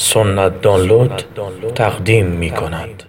سنت دانلود تقدیم می کند.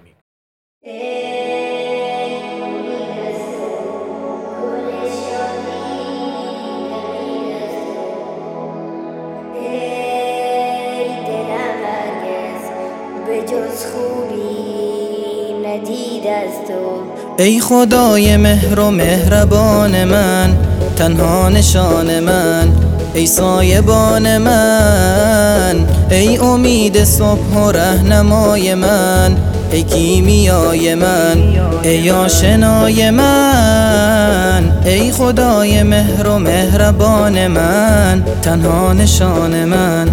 ای خدای مهر و مهربان من تنها نشان من. ای سایبان من ای امید صبح و رهنمای من ای کیمیای من ای آشنای من ای خدای مهر و مهربان من تنها نشان من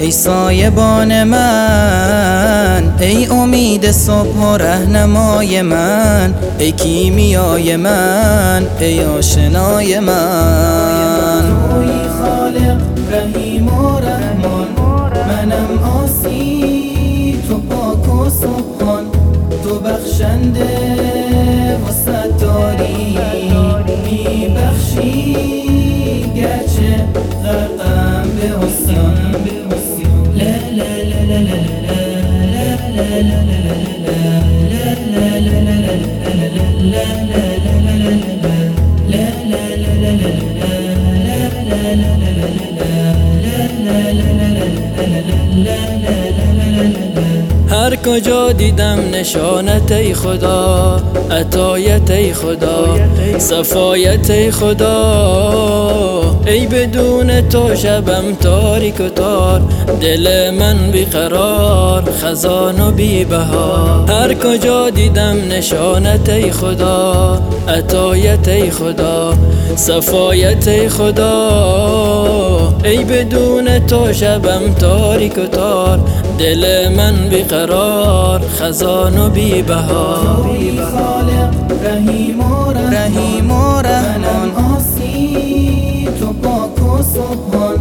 ای سایبان من ای امید صبح و رهنمای من ای کیمیای من ای آشنای من. سبحان تو بخشنده و ستاری می بخشی گرچه غرقم به لا لا لا لا لا لا لا لا لا لا لا لا هر کجا دیدم نشانت ای خدا؟ عطایت ای خدا؟ صفایت ای خدا؟ ای بدون تو شبم تاریک و تار دل من بیقرار خزان و بی بها هر کجا دیدم نشانت ای خدا؟ عطایت ای خدا؟ صفایت ای خدا؟ ای بدون تو شبم تاریک و تار. دل من بیقرار خزان و بی بها رحیم و رحیم و رحمان. آسی تو پاک و سبحان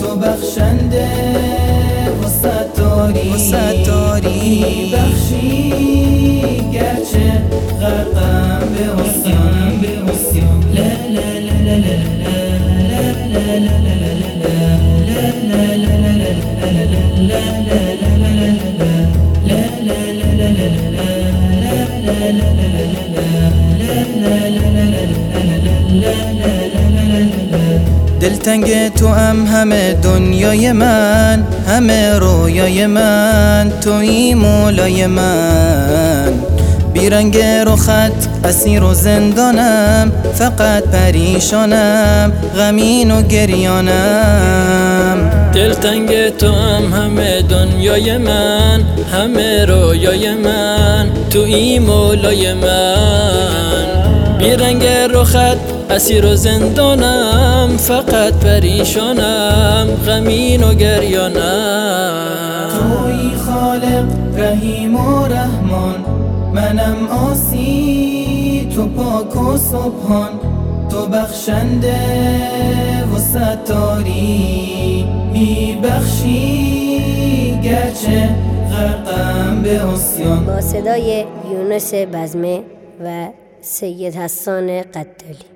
تو بخشنده و ستاری. و ستاری. بخشی گرچه غرقم به حسیان به حسیان لا لا لا لا لا دلتنگ تو هم همه دنیای من همه رویای من توی مولای من. بیرنگ رخت اسیر و زندانم فقط پریشانم غمین و گریانم. دلتنگ تو هم همه دنیای من همه رویای من تو این مولای من. بیرنگ رخت اسیر و زندانم فقط پریشانم غمین و گریانم. توی خالق رحیم و رحمان منم آسی تو پاک و سبحان تو بخشنده و ستاری. به حسیان با صدای یونس بزمه و سید حسان قتالی